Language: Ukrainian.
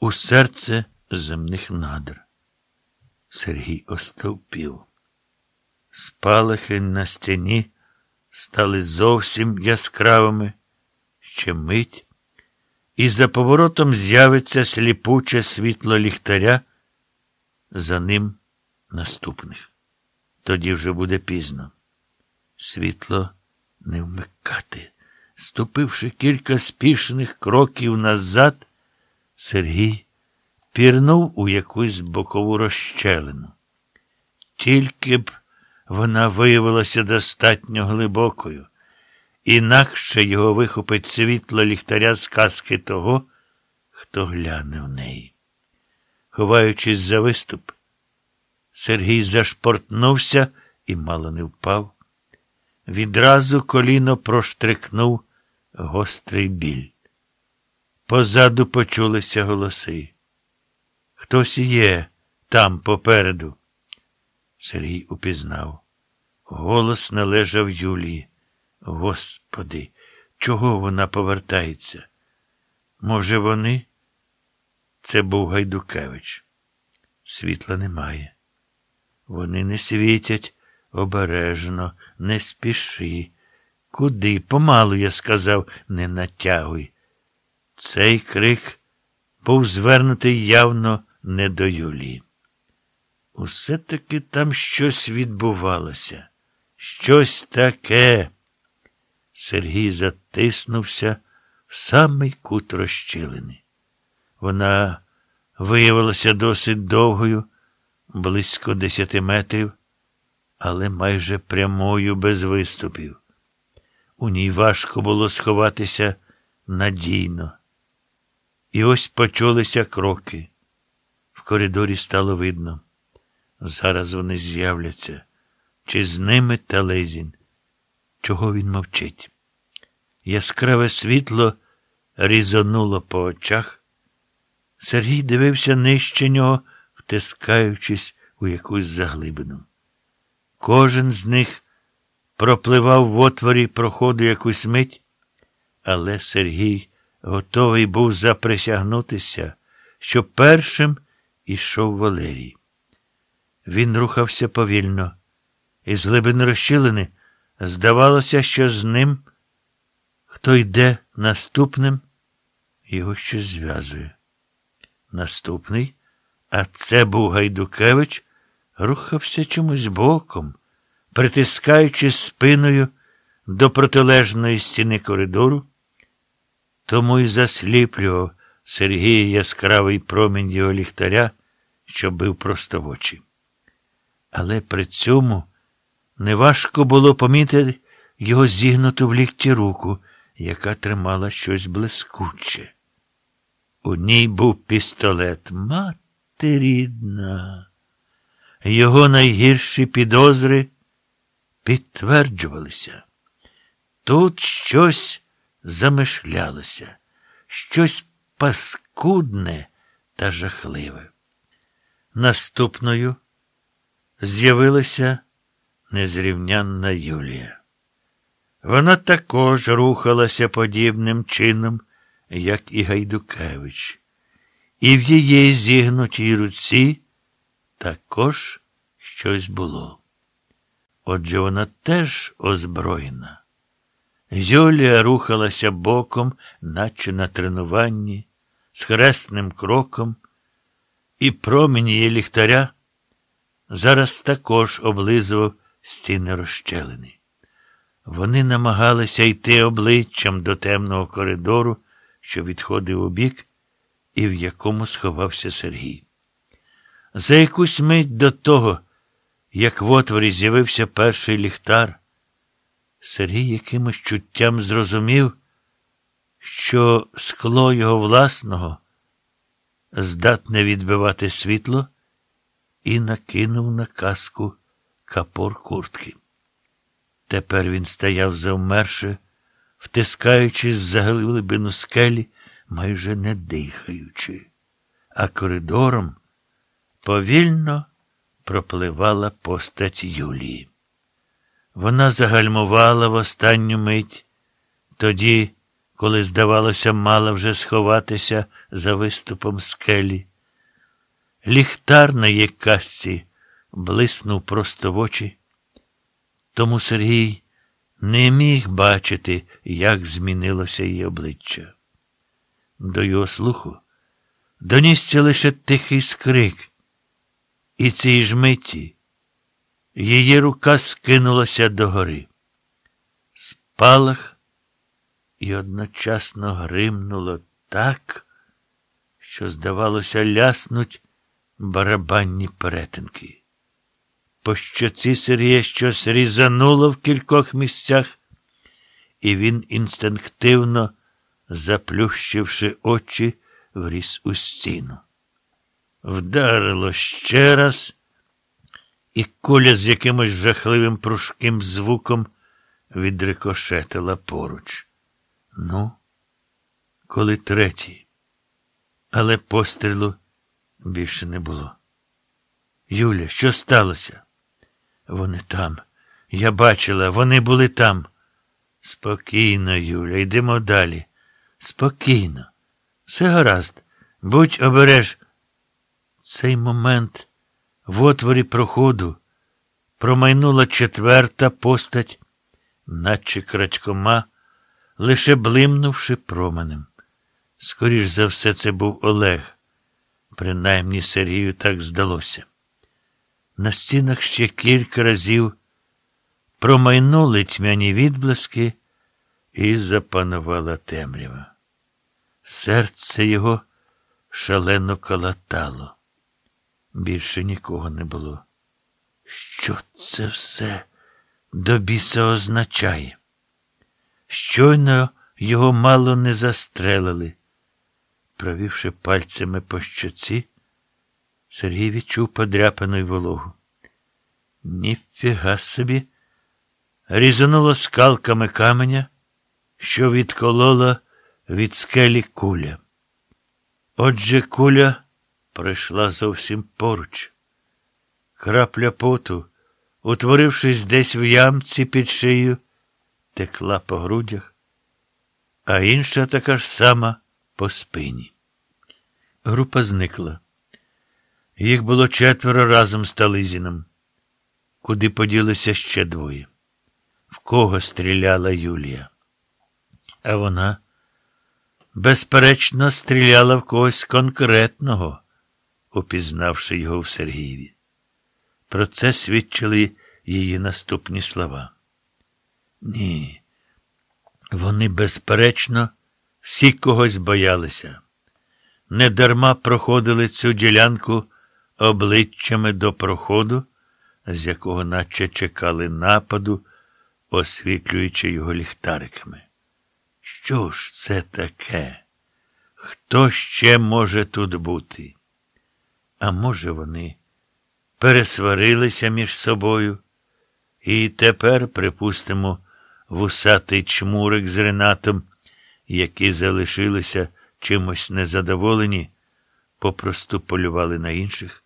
у серце земних надр. Сергій остовпів. Спалахи на стіні стали зовсім яскравими, ще мить, і за поворотом з'явиться сліпуче світло ліхтаря, за ним наступних. Тоді вже буде пізно. Світло не вмикати. Ступивши кілька спішних кроків назад, Сергій пірнув у якусь бокову розщелину. Тільки б вона виявилася достатньо глибокою, інакше його вихопить світло ліхтаря з казки того, хто гляне в неї. Ховаючись за виступ, Сергій зашпортнувся і мало не впав. Відразу коліно проштрикнув гострий біль. Позаду почулися голоси. Хтось є там попереду. Сергій упізнав. Голос належав Юлії. Господи, чого вона повертається? Може, вони? Це був Гайдукевич. Світла немає. Вони не світять обережно, не спіши. Куди? Помалу, я сказав, не натягуй. Цей крик був звернутий явно не до Юлії. Усе таки там щось відбувалося, щось таке. Сергій затиснувся в самий кут розщілини. Вона виявилася досить довгою, близько десяти метрів, але майже прямою без виступів. У ній важко було сховатися надійно. І ось почулися кроки. В коридорі стало видно. Зараз вони з'являться. Чи з ними Талезін? Чого він мовчить? Яскраве світло різонуло по очах. Сергій дивився нижче нього, втискаючись у якусь заглибину. Кожен з них пропливав в отворі проходу якусь мить, але Сергій готовий був заприсягнутися, що першим ішов Валерій. Він рухався повільно, і з глибини розщілини здавалося, що з ним, хто йде наступним, його щось зв'язує. Наступний, а це був Гайдукевич, рухався чомусь боком, притискаючи спиною до протилежної стіни коридору, тому й засліплював Сергія яскравий промінь його ліхтаря, що бив просто в очі. Але при цьому неважко було помітити його зігнуту в лікті руку, яка тримала щось блискуче. У ній був пістолет. Мати рідна. Його найгірші підозри підтверджувалися. Тут щось замишлялося, щось паскудне та жахливе. Наступною з'явилася незрівнянна Юлія. Вона також рухалася подібним чином, як і Гайдукевич, і в її зігнутій руці також щось було. Отже вона теж озброєна. Юлія рухалася боком, наче на тренуванні, з хресним кроком, і промінь її ліхтаря зараз також облизував стіни розщелини. Вони намагалися йти обличчям до темного коридору, що відходив у бік, і в якому сховався Сергій. За якусь мить до того, як в отворі з'явився перший ліхтар, Сергій якимось чуттям зрозумів, що скло його власного здатне відбивати світло, і накинув на каску капор куртки. Тепер він стояв завмерше, втискаючись в заглибину скелі, майже не дихаючи, а коридором повільно пропливала постать Юлії. Вона загальмувала в останню мить, тоді коли, здавалося, мала вже сховатися за виступом скелі. Ліхтар на її касці блиснув просто в очі. Тому Сергій не міг бачити, як змінилося її обличчя. До його слуху донісся лише тихий скрик, і цій ж миті її рука скинулася догори. Спалах і одночасно гримнуло так, що, здавалося, ляснуть барабанні перетинки. По щоці Сергія щось різануло в кількох місцях, і він інстинктивно, заплющивши очі, вріс у стіну. Вдарило ще раз, і куля з якимось жахливим пружким звуком відрикошетила поруч. Ну, коли третій, але пострілу більше не було. Юля, що сталося? Вони там. Я бачила, вони були там. Спокійно, Юля, йдемо далі. Спокійно. Все гаразд. Будь обереж. Цей момент в отворі проходу промайнула четверта постать, наче крадькома, лише блимнувши променем. Скоріш за все, це був Олег. Принаймні Сергію так здалося. На стінах ще кілька разів промайнули тьмяні відблиски і запанувала темрява. Серце його шалено калатало. Більше нікого не було. Що це все до біса означає? Щойно його мало не застрелили. Провівши пальцями по щоці, Сергій відчув подряпану й вологу. Ніфіга собі. Різануло скалками каменя, що відколола від скелі куля. Отже, куля пройшла зовсім поруч. Крапля поту, утворившись десь в ямці під шию, текла по грудях, а інша така ж сама по спині. Група зникла. Їх було четверо разом з Тализіном. Куди поділися ще двоє? В кого стріляла Юлія? А вона, безперечно, стріляла в когось конкретного, упізнавши його в Сергієві. Про це свідчили її наступні слова. Ні, вони, безперечно, всі когось боялися. Недарма проходили цю ділянку обличчями до проходу, з якого наче чекали нападу, освітлюючи його ліхтариками. Що ж це таке? Хто ще може тут бути? А може, вони пересварилися між собою, і тепер, припустимо, вусатий чмурик з Ренатом, які залишилися чимось незадоволені, попросту полювали на інших.